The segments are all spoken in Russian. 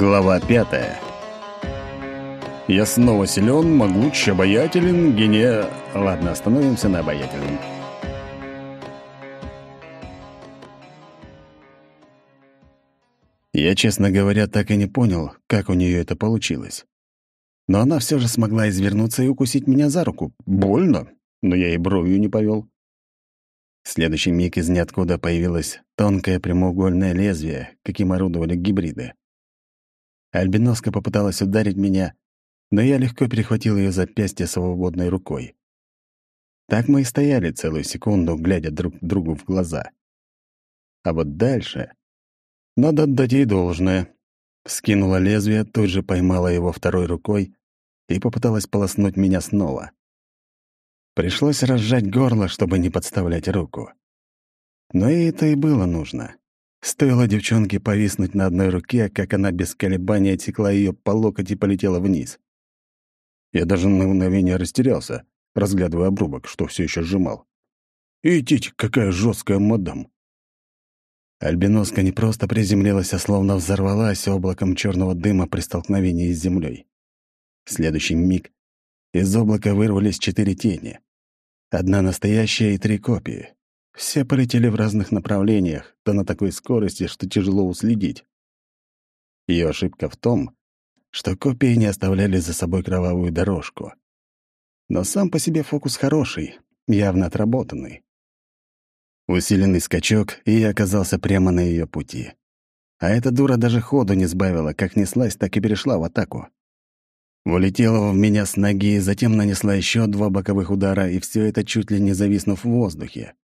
Глава пятая. Я снова силен, могуч, обаятелен, гения... Ладно, остановимся на обаятельном. Я, честно говоря, так и не понял, как у нее это получилось. Но она все же смогла извернуться и укусить меня за руку. Больно, но я и бровью не повел. Следующий миг из ниоткуда появилось тонкое прямоугольное лезвие, каким орудовали гибриды. Альбиноска попыталась ударить меня, но я легко перехватил ее запястье свободной рукой. Так мы и стояли целую секунду, глядя друг другу в глаза. А вот дальше... Надо отдать ей должное. Скинула лезвие, тут же поймала его второй рукой и попыталась полоснуть меня снова. Пришлось разжать горло, чтобы не подставлять руку. Но и это и было нужно. Стоило девчонке повиснуть на одной руке, как она без колебаний отсекла ее по локоть и полетела вниз. Я даже на мгновение растерялся, разглядывая обрубок, что все еще сжимал. «Идите, какая жесткая мадам!» Альбиноска не просто приземлилась, а словно взорвалась облаком черного дыма при столкновении с землей. В следующий миг из облака вырвались четыре тени. Одна настоящая и три копии. Все полетели в разных направлениях, да на такой скорости, что тяжело уследить. Ее ошибка в том, что копии не оставляли за собой кровавую дорожку. Но сам по себе фокус хороший, явно отработанный. Усиленный скачок, и я оказался прямо на ее пути. А эта дура даже ходу не сбавила, как неслась, так и перешла в атаку. Улетела в меня с ноги, затем нанесла еще два боковых удара, и все это чуть ли не зависнув в воздухе.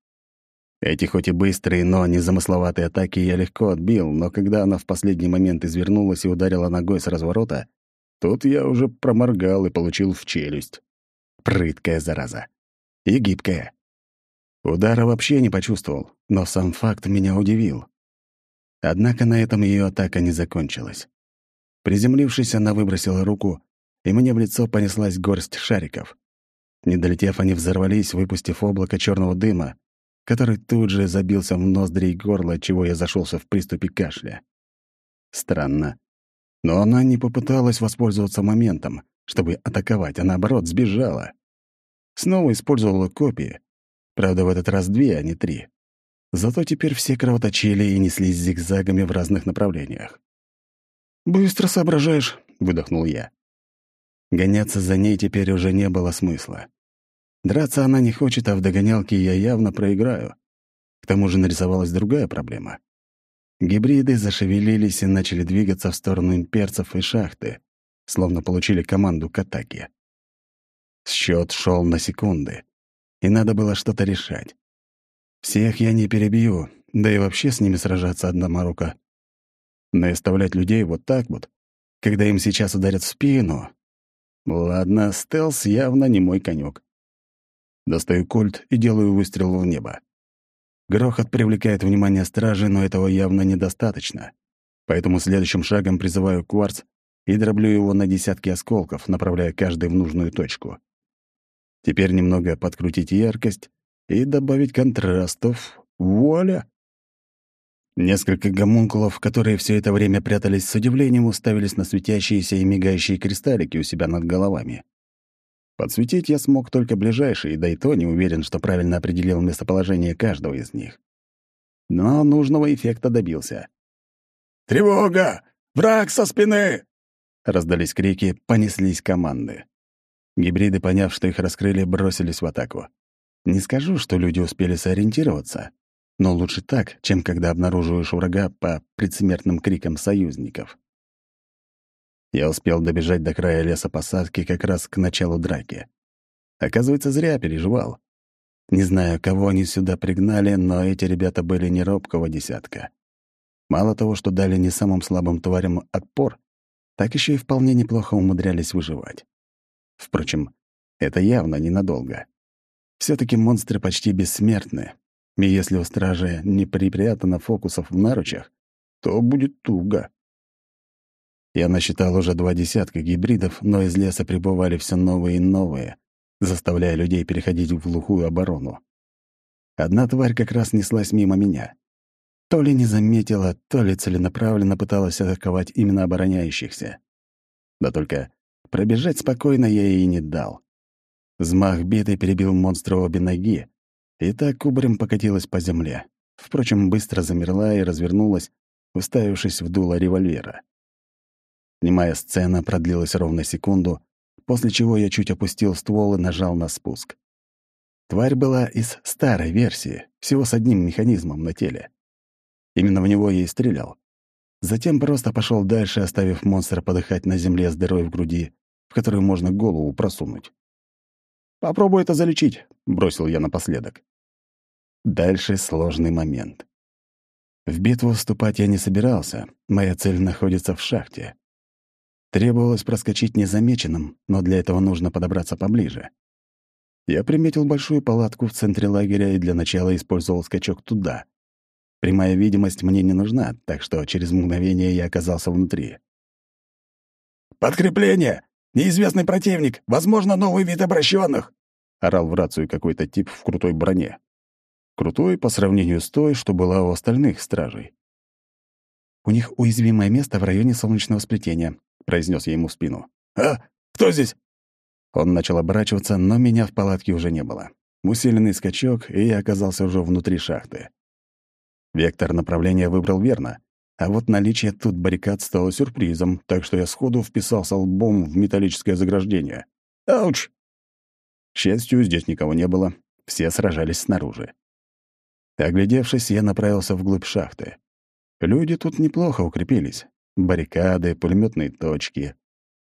Эти хоть и быстрые, но незамысловатые атаки я легко отбил, но когда она в последний момент извернулась и ударила ногой с разворота, тут я уже проморгал и получил в челюсть. Прыткая зараза. И гибкая. Удара вообще не почувствовал, но сам факт меня удивил. Однако на этом ее атака не закончилась. Приземлившись, она выбросила руку, и мне в лицо понеслась горсть шариков. Не долетев, они взорвались, выпустив облако черного дыма, который тут же забился в ноздри и горло, чего я зашелся в приступе кашля. Странно. Но она не попыталась воспользоваться моментом, чтобы атаковать, а наоборот сбежала. Снова использовала копии. Правда, в этот раз две, а не три. Зато теперь все кровоточили и неслись зигзагами в разных направлениях. «Быстро соображаешь», — выдохнул я. Гоняться за ней теперь уже не было смысла. Драться она не хочет, а в догонялке я явно проиграю. К тому же нарисовалась другая проблема. Гибриды зашевелились и начали двигаться в сторону имперцев и шахты, словно получили команду к атаке. Счет шел на секунды, и надо было что-то решать. Всех я не перебью, да и вообще с ними сражаться одна рука. Но и оставлять людей вот так вот, когда им сейчас ударят в спину... Ладно, стелс явно не мой конек. Достаю кольт и делаю выстрел в небо. Грохот привлекает внимание стражи, но этого явно недостаточно. Поэтому следующим шагом призываю кварц и дроблю его на десятки осколков, направляя каждый в нужную точку. Теперь немного подкрутить яркость и добавить контрастов. Вуаля! Несколько гомункулов, которые все это время прятались с удивлением, уставились на светящиеся и мигающие кристаллики у себя над головами. Подсветить я смог только ближайшие, да и то не уверен, что правильно определил местоположение каждого из них. Но нужного эффекта добился. «Тревога! Враг со спины!» Раздались крики, понеслись команды. Гибриды, поняв, что их раскрыли, бросились в атаку. Не скажу, что люди успели сориентироваться, но лучше так, чем когда обнаруживаешь врага по предсмертным крикам союзников. Я успел добежать до края лесопосадки как раз к началу драки. Оказывается, зря переживал. Не знаю, кого они сюда пригнали, но эти ребята были не робкого десятка. Мало того, что дали не самым слабым тварям отпор, так еще и вполне неплохо умудрялись выживать. Впрочем, это явно ненадолго. все таки монстры почти бессмертны, и если у стражи не припрятано фокусов в наручах, то будет туго. Я насчитал уже два десятка гибридов, но из леса прибывали все новые и новые, заставляя людей переходить в глухую оборону. Одна тварь как раз неслась мимо меня. то ли не заметила, то ли целенаправленно пыталась атаковать именно обороняющихся. Да только пробежать спокойно я ей не дал. Взмах биты перебил монстра обе ноги, и так кубарем покатилась по земле. Впрочем, быстро замерла и развернулась, уставившись в дуло револьвера. Немая сцена продлилась ровно секунду, после чего я чуть опустил ствол и нажал на спуск. Тварь была из старой версии, всего с одним механизмом на теле. Именно в него я и стрелял. Затем просто пошел дальше, оставив монстра подыхать на земле с дырой в груди, в которую можно голову просунуть. «Попробуй это залечить», — бросил я напоследок. Дальше сложный момент. В битву вступать я не собирался, моя цель находится в шахте. Требовалось проскочить незамеченным, но для этого нужно подобраться поближе. Я приметил большую палатку в центре лагеря и для начала использовал скачок туда. Прямая видимость мне не нужна, так что через мгновение я оказался внутри. «Подкрепление! Неизвестный противник! Возможно, новый вид обращенных!» — орал в рацию какой-то тип в крутой броне. Крутой по сравнению с той, что была у остальных стражей. «У них уязвимое место в районе солнечного сплетения», — произнес я ему в спину. «А? Кто здесь?» Он начал оборачиваться, но меня в палатке уже не было. Усиленный скачок, и я оказался уже внутри шахты. Вектор направления выбрал верно, а вот наличие тут баррикад стало сюрпризом, так что я сходу вписался лбом в металлическое заграждение. Ауч! К счастью, здесь никого не было, все сражались снаружи. Оглядевшись, я направился вглубь шахты. Люди тут неплохо укрепились. Баррикады, пулеметные точки,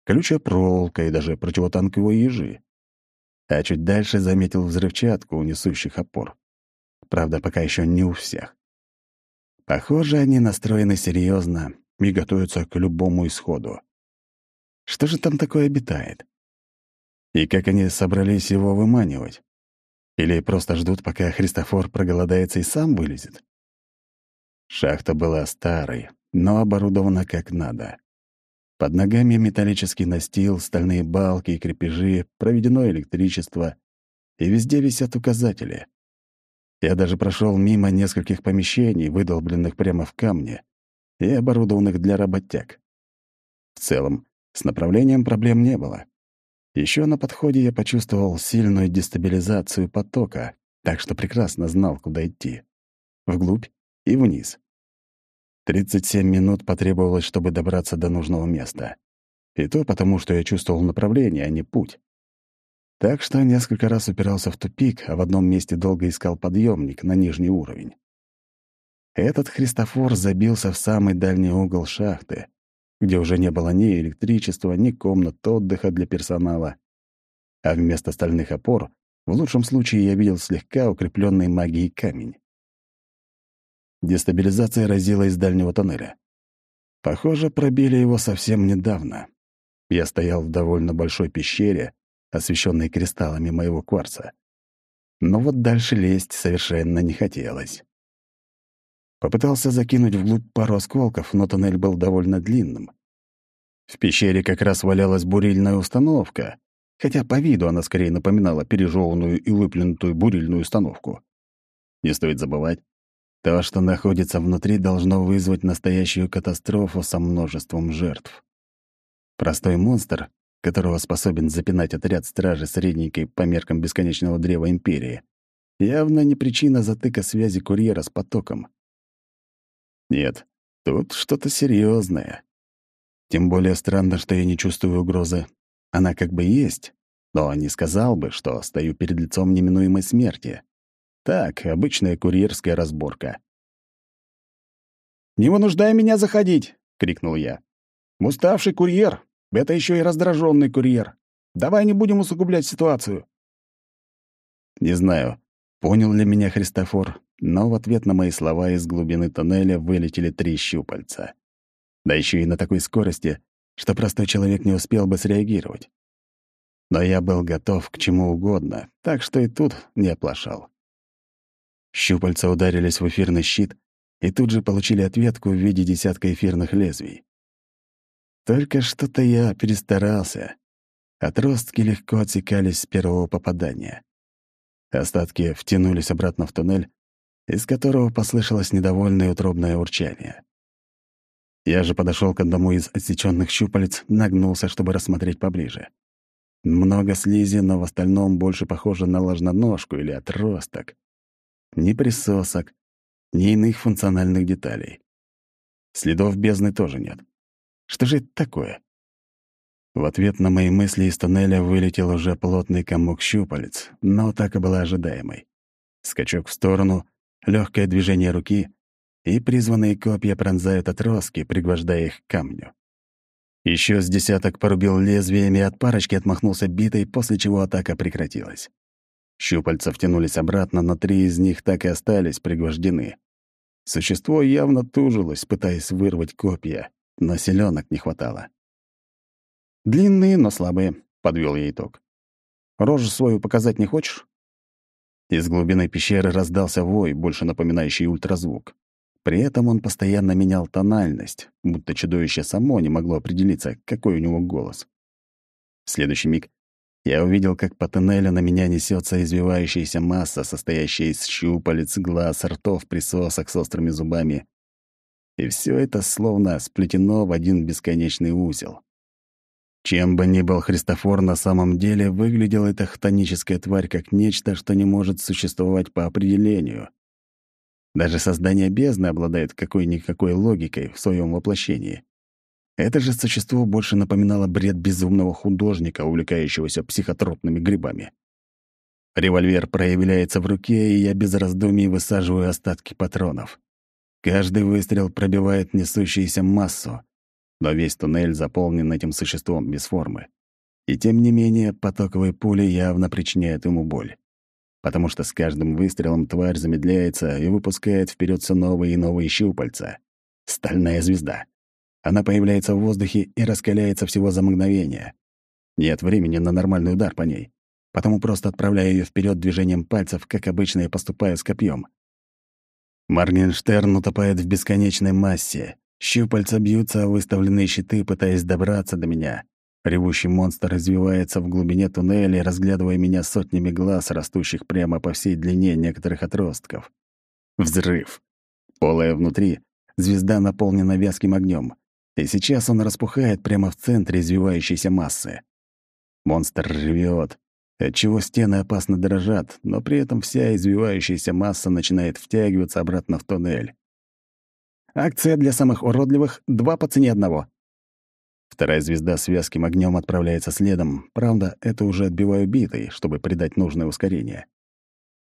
колючая проволока и даже противотанковые ежи. А чуть дальше заметил взрывчатку у несущих опор. Правда, пока еще не у всех. Похоже, они настроены серьезно и готовятся к любому исходу. Что же там такое обитает? И как они собрались его выманивать? Или просто ждут, пока Христофор проголодается и сам вылезет? Шахта была старой, но оборудована как надо. Под ногами металлический настил, стальные балки и крепежи, проведено электричество, и везде висят указатели. Я даже прошел мимо нескольких помещений, выдолбленных прямо в камне, и оборудованных для работяг. В целом, с направлением проблем не было. Еще на подходе я почувствовал сильную дестабилизацию потока, так что прекрасно знал, куда идти. Вглубь и вниз. 37 минут потребовалось, чтобы добраться до нужного места. И то потому, что я чувствовал направление, а не путь. Так что несколько раз упирался в тупик, а в одном месте долго искал подъемник на нижний уровень. Этот Христофор забился в самый дальний угол шахты, где уже не было ни электричества, ни комнат отдыха для персонала. А вместо стальных опор, в лучшем случае, я видел слегка укрепленный магией камень. Дестабилизация разила из дальнего тоннеля. Похоже, пробили его совсем недавно. Я стоял в довольно большой пещере, освещенной кристаллами моего кварца. Но вот дальше лезть совершенно не хотелось. Попытался закинуть вглубь пару осколков, но тоннель был довольно длинным. В пещере как раз валялась бурильная установка, хотя по виду она скорее напоминала пережеванную и выплюнутую бурильную установку. Не стоит забывать, то, что находится внутри, должно вызвать настоящую катастрофу со множеством жертв. Простой монстр которого способен запинать отряд стражи средненькой по меркам бесконечного древа Империи, явно не причина затыка связи курьера с потоком. Нет, тут что-то серьезное. Тем более странно, что я не чувствую угрозы. Она как бы есть, но не сказал бы, что стою перед лицом неминуемой смерти. Так, обычная курьерская разборка. «Не вынуждай меня заходить!» — крикнул я. «Уставший курьер, это еще и раздраженный курьер. Давай не будем усугублять ситуацию. Не знаю, понял ли меня Христофор, но в ответ на мои слова из глубины тоннеля вылетели три щупальца. Да еще и на такой скорости, что простой человек не успел бы среагировать. Но я был готов к чему угодно, так что и тут не оплошал. Щупальца ударились в эфирный щит и тут же получили ответку в виде десятка эфирных лезвий. Только что-то я перестарался. Отростки легко отсекались с первого попадания. Остатки втянулись обратно в туннель, из которого послышалось недовольное утробное урчание. Я же подошел к одному из отсеченных щупалец, нагнулся, чтобы рассмотреть поближе. Много слизи, но в остальном больше похоже на ложноножку или отросток. Ни присосок, ни иных функциональных деталей. Следов бездны тоже нет. Что же это такое? В ответ на мои мысли из тоннеля вылетел уже плотный комок щупалец, но так и была ожидаемой. Скачок в сторону, легкое движение руки, и призванные копья пронзают отростки, пригвождая их к камню. Еще с десяток порубил лезвиями, от парочки отмахнулся битой, после чего атака прекратилась. Щупальца втянулись обратно, но три из них так и остались пригвождены. Существо явно тужилось, пытаясь вырвать копья, но селенок не хватало. «Длинные, но слабые», — подвел я итог. «Рожу свою показать не хочешь?» Из глубины пещеры раздался вой, больше напоминающий ультразвук. При этом он постоянно менял тональность, будто чудовище само не могло определиться, какой у него голос. В следующий миг я увидел, как по тоннелю на меня несется извивающаяся масса, состоящая из щупалец, глаз, ртов, присосок с острыми зубами. И все это словно сплетено в один бесконечный узел. Чем бы ни был Христофор на самом деле, выглядела эта хтоническая тварь как нечто, что не может существовать по определению — даже создание бездны обладает какой-никакой логикой в своем воплощении. Это же существо больше напоминало бред безумного художника, увлекающегося психотропными грибами. Револьвер проявляется в руке, и я без раздумий высаживаю остатки патронов. Каждый выстрел пробивает несущуюся массу, но весь туннель заполнен этим существом без формы. И тем не менее потоковые пули явно причиняют ему боль потому что с каждым выстрелом тварь замедляется и выпускает вперед все новые и новые щупальца. Стальная звезда. Она появляется в воздухе и раскаляется всего за мгновение. Нет времени на нормальный удар по ней, потому просто отправляю ее вперед движением пальцев, как обычно я поступаю с копьем. Маргенштерн утопает в бесконечной массе. Щупальца бьются о выставленные щиты, пытаясь добраться до меня. Ревущий монстр развивается в глубине туннеля, разглядывая меня сотнями глаз, растущих прямо по всей длине некоторых отростков. Взрыв. Полая внутри, звезда наполнена вязким огнем, и сейчас он распухает прямо в центре извивающейся массы. Монстр ревет, отчего стены опасно дрожат, но при этом вся извивающаяся масса начинает втягиваться обратно в туннель. Акция для самых уродливых — два по цене одного. Вторая звезда с вязким огнем отправляется следом. Правда, это уже отбиваю битой, чтобы придать нужное ускорение.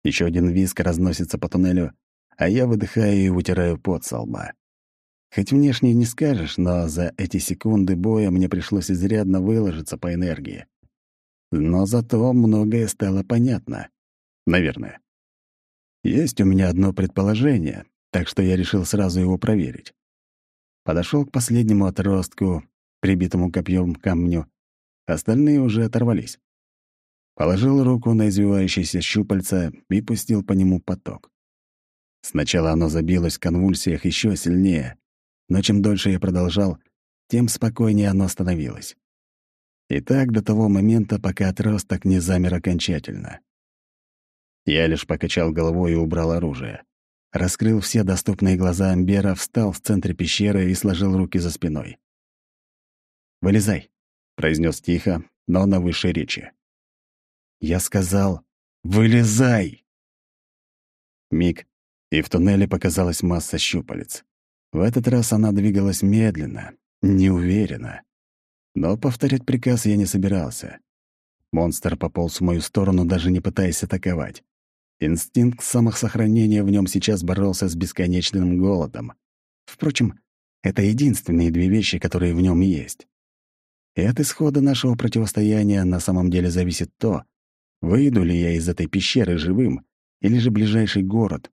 Еще один виск разносится по туннелю, а я выдыхаю и вытираю пот со лба. Хоть внешне не скажешь, но за эти секунды боя мне пришлось изрядно выложиться по энергии. Но зато многое стало понятно. Наверное. Есть у меня одно предположение, так что я решил сразу его проверить. Подошел к последнему отростку, прибитому копьем к камню. Остальные уже оторвались. Положил руку на извивающееся щупальце и пустил по нему поток. Сначала оно забилось в конвульсиях еще сильнее, но чем дольше я продолжал, тем спокойнее оно становилось. И так до того момента, пока отросток не замер окончательно. Я лишь покачал головой и убрал оружие. Раскрыл все доступные глаза Амбера, встал в центре пещеры и сложил руки за спиной. «Вылезай», — произнес тихо, но на высшей речи. Я сказал «Вылезай!» Миг, и в туннеле показалась масса щупалец. В этот раз она двигалась медленно, неуверенно. Но повторять приказ я не собирался. Монстр пополз в мою сторону, даже не пытаясь атаковать. Инстинкт самосохранения в нем сейчас боролся с бесконечным голодом. Впрочем, это единственные две вещи, которые в нем есть. И от исхода нашего противостояния на самом деле зависит то, выйду ли я из этой пещеры живым, или же ближайший город,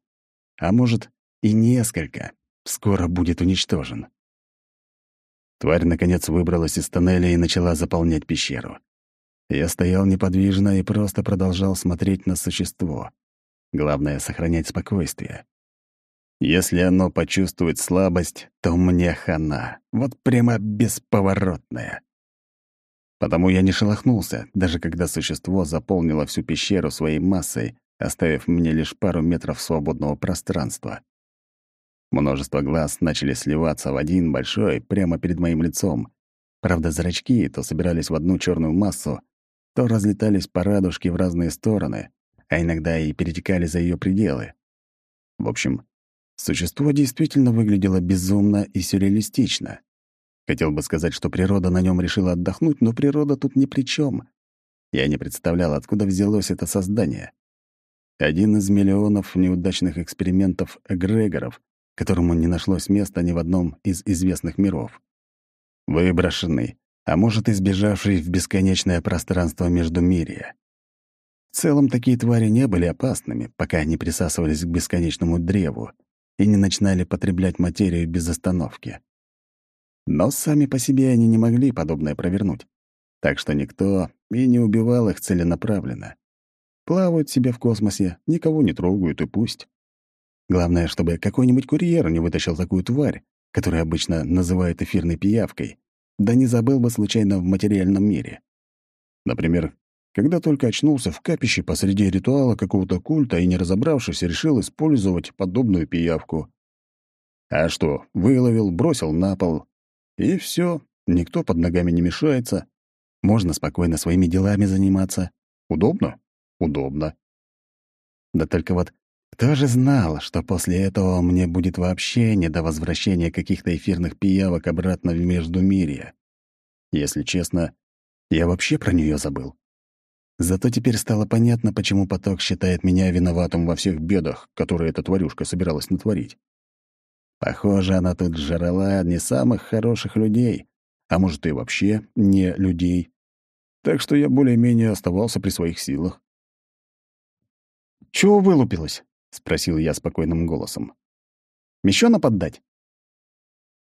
а может и несколько, скоро будет уничтожен. Тварь, наконец, выбралась из тоннеля и начала заполнять пещеру. Я стоял неподвижно и просто продолжал смотреть на существо. Главное — сохранять спокойствие. Если оно почувствует слабость, то мне хана. Вот прямо бесповоротная. Потому я не шелохнулся, даже когда существо заполнило всю пещеру своей массой, оставив мне лишь пару метров свободного пространства. Множество глаз начали сливаться в один большой прямо перед моим лицом. Правда, зрачки то собирались в одну черную массу, то разлетались по радужке в разные стороны, а иногда и перетекали за ее пределы. В общем, существо действительно выглядело безумно и сюрреалистично. Хотел бы сказать, что природа на нем решила отдохнуть, но природа тут ни при чем. Я не представлял, откуда взялось это создание. Один из миллионов неудачных экспериментов эгрегоров, которому не нашлось места ни в одном из известных миров. Выброшенный, а может, избежавший в бесконечное пространство между мирия. В целом, такие твари не были опасными, пока не присасывались к бесконечному древу и не начинали потреблять материю без остановки. Но сами по себе они не могли подобное провернуть. Так что никто и не убивал их целенаправленно. Плавают себе в космосе, никого не трогают и пусть. Главное, чтобы какой-нибудь курьер не вытащил такую тварь, которую обычно называют эфирной пиявкой, да не забыл бы случайно в материальном мире. Например, когда только очнулся в капище посреди ритуала какого-то культа и, не разобравшись, решил использовать подобную пиявку. А что, выловил, бросил на пол, и все, никто под ногами не мешается. Можно спокойно своими делами заниматься. Удобно? Удобно. Да только вот кто же знал, что после этого мне будет вообще не до возвращения каких-то эфирных пиявок обратно в Междумирье? Если честно, я вообще про нее забыл. Зато теперь стало понятно, почему поток считает меня виноватым во всех бедах, которые эта тварюшка собиралась натворить. Похоже, она тут жрала не самых хороших людей, а может и вообще не людей. Так что я более-менее оставался при своих силах. «Чего вылупилась?» — спросил я спокойным голосом. «Мещёна поддать?»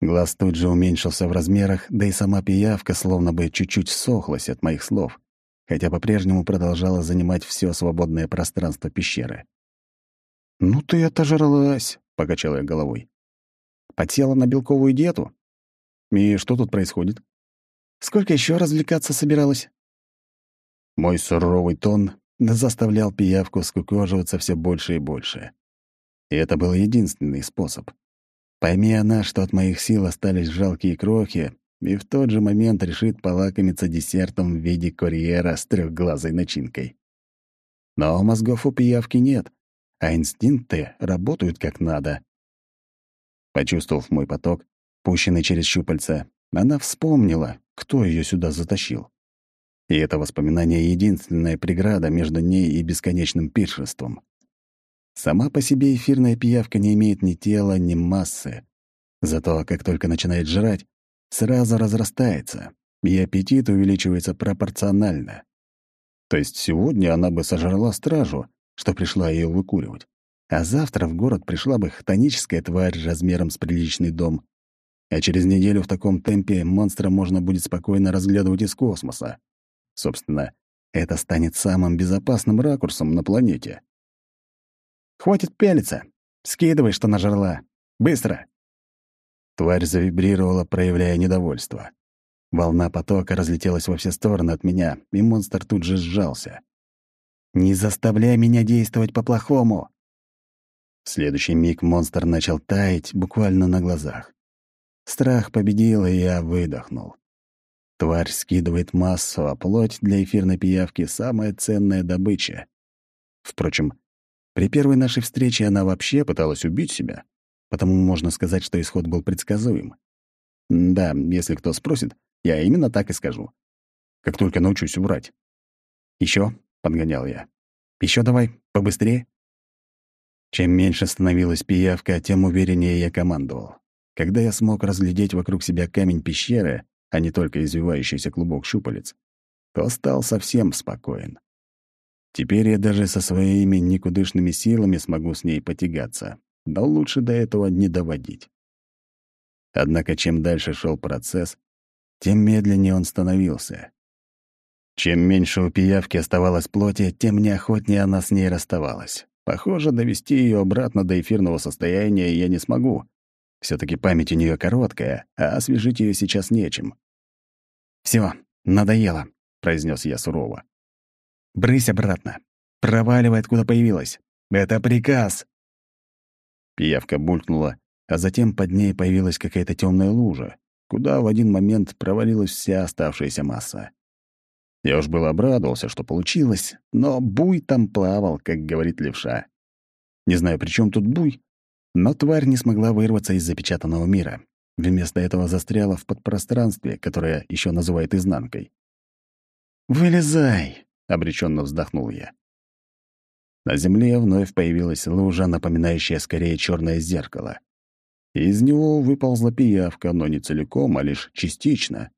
Глаз тут же уменьшился в размерах, да и сама пиявка словно бы чуть-чуть сохлась от моих слов, хотя по-прежнему продолжала занимать все свободное пространство пещеры. «Ну ты отожралась», — покачал я головой. Подсела на белковую диету? И что тут происходит? Сколько еще развлекаться собиралась? Мой суровый тон заставлял пиявку скукоживаться все больше и больше. И это был единственный способ. Пойми она, что от моих сил остались жалкие крохи, и в тот же момент решит полакомиться десертом в виде курьера с трехглазой начинкой. Но мозгов у пиявки нет, а инстинкты работают как надо. Почувствовав мой поток, пущенный через щупальца, она вспомнила, кто ее сюда затащил. И это воспоминание — единственная преграда между ней и бесконечным пиршеством. Сама по себе эфирная пиявка не имеет ни тела, ни массы. Зато, как только начинает жрать, сразу разрастается, и аппетит увеличивается пропорционально. То есть сегодня она бы сожрала стражу, что пришла ее выкуривать. А завтра в город пришла бы хтоническая тварь размером с приличный дом. А через неделю в таком темпе монстра можно будет спокойно разглядывать из космоса. Собственно, это станет самым безопасным ракурсом на планете. «Хватит пялиться! Скидывай, что нажрала! Быстро!» Тварь завибрировала, проявляя недовольство. Волна потока разлетелась во все стороны от меня, и монстр тут же сжался. «Не заставляй меня действовать по-плохому!» В следующий миг монстр начал таять буквально на глазах. Страх победил, и я выдохнул. Тварь скидывает массу, а плоть для эфирной пиявки — самая ценная добыча. Впрочем, при первой нашей встрече она вообще пыталась убить себя, потому можно сказать, что исход был предсказуем. Да, если кто спросит, я именно так и скажу. Как только научусь врать. Еще, подгонял я. Еще давай, побыстрее. Чем меньше становилась пиявка, тем увереннее я командовал. Когда я смог разглядеть вокруг себя камень пещеры, а не только извивающийся клубок щупалец, то стал совсем спокоен. Теперь я даже со своими никудышными силами смогу с ней потягаться, но лучше до этого не доводить. Однако чем дальше шел процесс, тем медленнее он становился. Чем меньше у пиявки оставалось плоти, тем неохотнее она с ней расставалась. Похоже, довести ее обратно до эфирного состояния я не смогу. Все таки память у нее короткая, а освежить ее сейчас нечем. Все, надоело», — произнес я сурово. «Брысь обратно. Проваливай, откуда появилась. Это приказ!» Пиявка булькнула, а затем под ней появилась какая-то темная лужа, куда в один момент провалилась вся оставшаяся масса. Я уж было обрадовался, что получилось, но буй там плавал, как говорит левша. Не знаю, при чем тут буй, но тварь не смогла вырваться из запечатанного мира. Вместо этого застряла в подпространстве, которое еще называют изнанкой. «Вылезай!» — обреченно вздохнул я. На земле вновь появилась лужа, напоминающая скорее черное зеркало. Из него выползла пиявка, но не целиком, а лишь частично.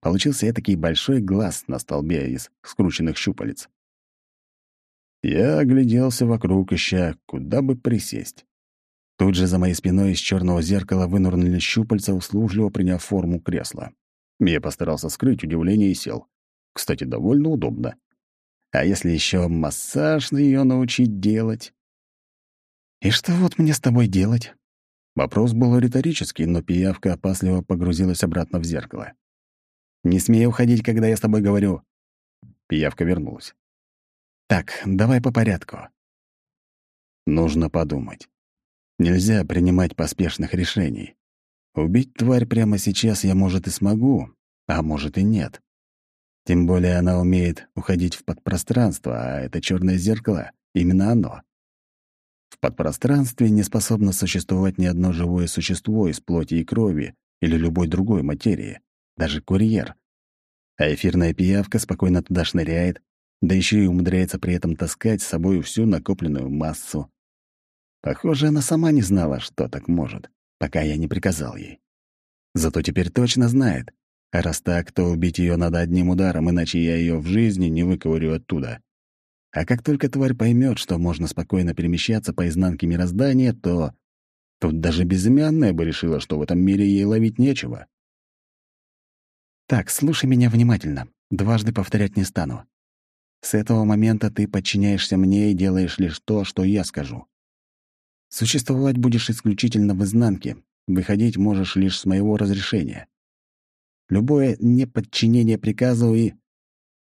Получился этакий большой глаз на столбе из скрученных щупалец. Я огляделся вокруг, ища, куда бы присесть. Тут же за моей спиной из черного зеркала вынурнули щупальца, услужливо приняв форму кресла. Я постарался скрыть удивление и сел. Кстати, довольно удобно. А если еще массаж на ее научить делать? «И что вот мне с тобой делать?» Вопрос был риторический, но пиявка опасливо погрузилась обратно в зеркало. «Не смей уходить, когда я с тобой говорю». Пиявка вернулась. «Так, давай по порядку». Нужно подумать. Нельзя принимать поспешных решений. Убить тварь прямо сейчас я, может, и смогу, а может и нет. Тем более она умеет уходить в подпространство, а это черное зеркало — именно оно. В подпространстве не способно существовать ни одно живое существо из плоти и крови или любой другой материи, даже курьер. А эфирная пиявка спокойно туда шныряет, да еще и умудряется при этом таскать с собой всю накопленную массу. Похоже, она сама не знала, что так может, пока я не приказал ей. Зато теперь точно знает, а раз так, то убить ее надо одним ударом, иначе я ее в жизни не выковырю оттуда. А как только тварь поймет, что можно спокойно перемещаться по изнанке мироздания, то тут даже безымянная бы решила, что в этом мире ей ловить нечего. Так, слушай меня внимательно. Дважды повторять не стану. С этого момента ты подчиняешься мне и делаешь лишь то, что я скажу. Существовать будешь исключительно в изнанке, выходить можешь лишь с моего разрешения. Любое неподчинение приказу и...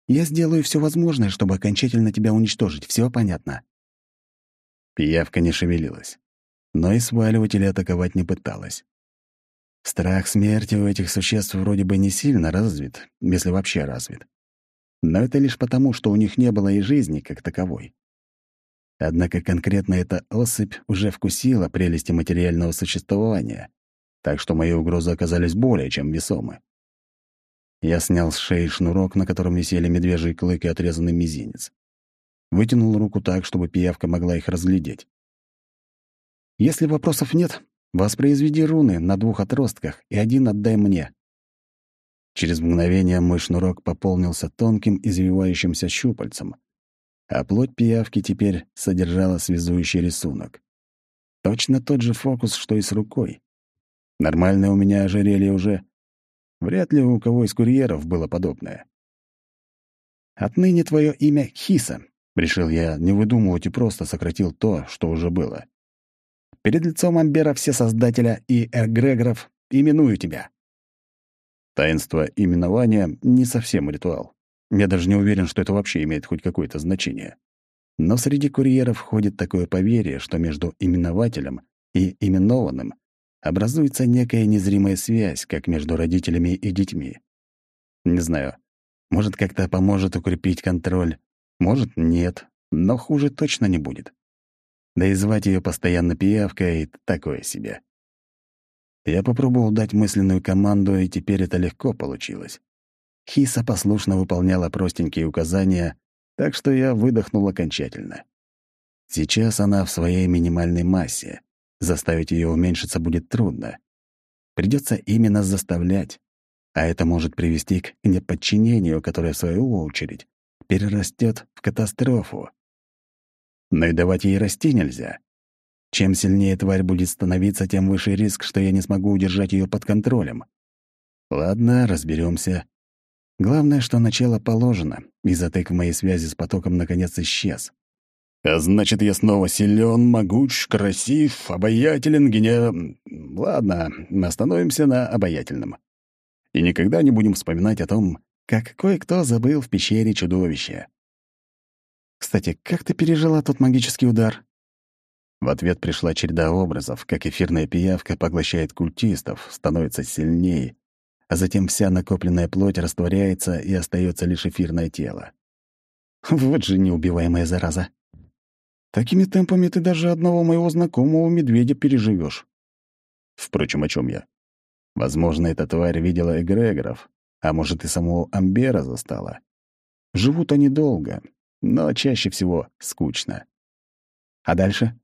Я сделаю все возможное, чтобы окончательно тебя уничтожить. Все понятно?» Пиявка не шевелилась, но и сваливать или атаковать не пыталась. Страх смерти у этих существ вроде бы не сильно развит, если вообще развит. Но это лишь потому, что у них не было и жизни как таковой. Однако конкретно эта особь уже вкусила прелести материального существования, так что мои угрозы оказались более чем весомы. Я снял с шеи шнурок, на котором висели медвежий клык и отрезанный мизинец. Вытянул руку так, чтобы пиявка могла их разглядеть. «Если вопросов нет, воспроизведи руны на двух отростках и один отдай мне». Через мгновение мой шнурок пополнился тонким извивающимся щупальцем, а плоть пиявки теперь содержала связующий рисунок. Точно тот же фокус, что и с рукой. Нормальное у меня ожерелье уже Вряд ли у кого из курьеров было подобное. «Отныне твое имя Хиса», — решил я не выдумывать и просто сократил то, что уже было. «Перед лицом Амбера Всесоздателя и Эгрегоров именую тебя». Таинство именования — не совсем ритуал. Я даже не уверен, что это вообще имеет хоть какое-то значение. Но среди курьеров ходит такое поверье, что между именователем и именованным образуется некая незримая связь, как между родителями и детьми. Не знаю, может, как-то поможет укрепить контроль, может, нет, но хуже точно не будет. Да и звать ее постоянно пиявкой — такое себе. Я попробовал дать мысленную команду, и теперь это легко получилось. Хиса послушно выполняла простенькие указания, так что я выдохнул окончательно. Сейчас она в своей минимальной массе, Заставить ее уменьшиться будет трудно. Придется именно заставлять. А это может привести к неподчинению, которое, в свою очередь, перерастет в катастрофу. Но и давать ей расти нельзя. Чем сильнее тварь будет становиться, тем выше риск, что я не смогу удержать ее под контролем. Ладно, разберемся. Главное, что начало положено, и затык в моей связи с потоком наконец исчез. А значит, я снова силен, могуч, красив, обаятелен, гене... Ладно, остановимся на обаятельном. И никогда не будем вспоминать о том, как кое-кто забыл в пещере чудовища. Кстати, как ты пережила тот магический удар?» В ответ пришла череда образов, как эфирная пиявка поглощает культистов, становится сильнее, а затем вся накопленная плоть растворяется и остается лишь эфирное тело. Вот же неубиваемая зараза. Такими темпами ты даже одного моего знакомого медведя переживешь. Впрочем, о чем я? Возможно, эта тварь видела эгрегоров, а может, и самого Амбера застала. Живут они долго, но чаще всего скучно. А дальше?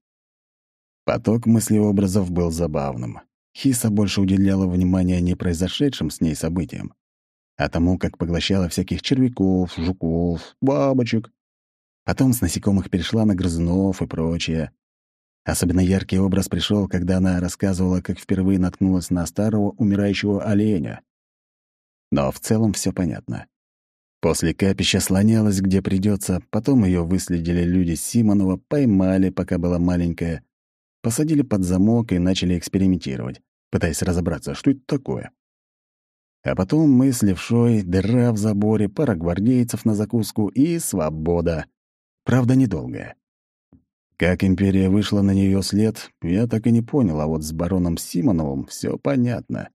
Поток мыслеобразов был забавным. Хиса больше уделяла внимания не произошедшим с ней событиям, а тому, как поглощала всяких червяков, жуков, бабочек. Потом с насекомых перешла на грызунов и прочее. Особенно яркий образ пришел, когда она рассказывала, как впервые наткнулась на старого умирающего оленя. Но в целом все понятно. После капища слонялась, где придется, потом ее выследили люди Симонова, поймали, пока была маленькая, посадили под замок и начали экспериментировать, пытаясь разобраться, что это такое. А потом мы с левшой, дыра в заборе, пара гвардейцев на закуску и свобода. Правда, недолгая. Как империя вышла на нее след, я так и не понял, а вот с бароном Симоновым все понятно.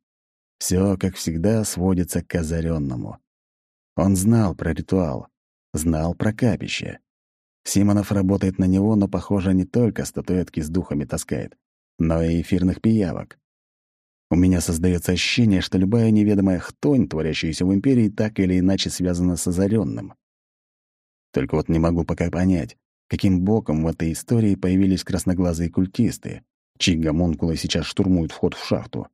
Все, как всегда, сводится к озаренному. Он знал про ритуал, знал про капище. Симонов работает на него, но, похоже, не только статуэтки с духами таскает, но и эфирных пиявок. У меня создается ощущение, что любая неведомая хтонь, творящаяся в Империи, так или иначе связана с озаренным. Только вот не могу пока понять, каким боком в этой истории появились красноглазые культисты, чьи гомункулы сейчас штурмуют вход в шахту.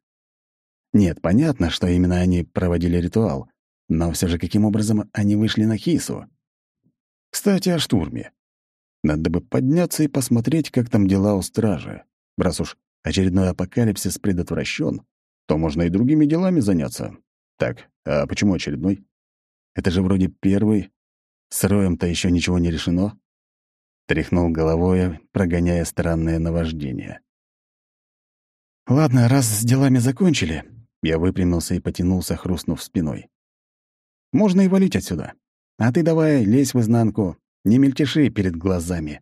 Нет, понятно, что именно они проводили ритуал, но все же каким образом они вышли на Хису? Кстати, о штурме. Надо бы подняться и посмотреть, как там дела у стражи. Раз уж очередной апокалипсис предотвращен, то можно и другими делами заняться. Так, а почему очередной? Это же вроде первый. С Роем-то еще ничего не решено. Тряхнул головой, прогоняя странное наваждение. «Ладно, раз с делами закончили...» Я выпрямился и потянулся, хрустнув спиной. «Можно и валить отсюда. А ты давай лезь в изнанку, не мельтеши перед глазами».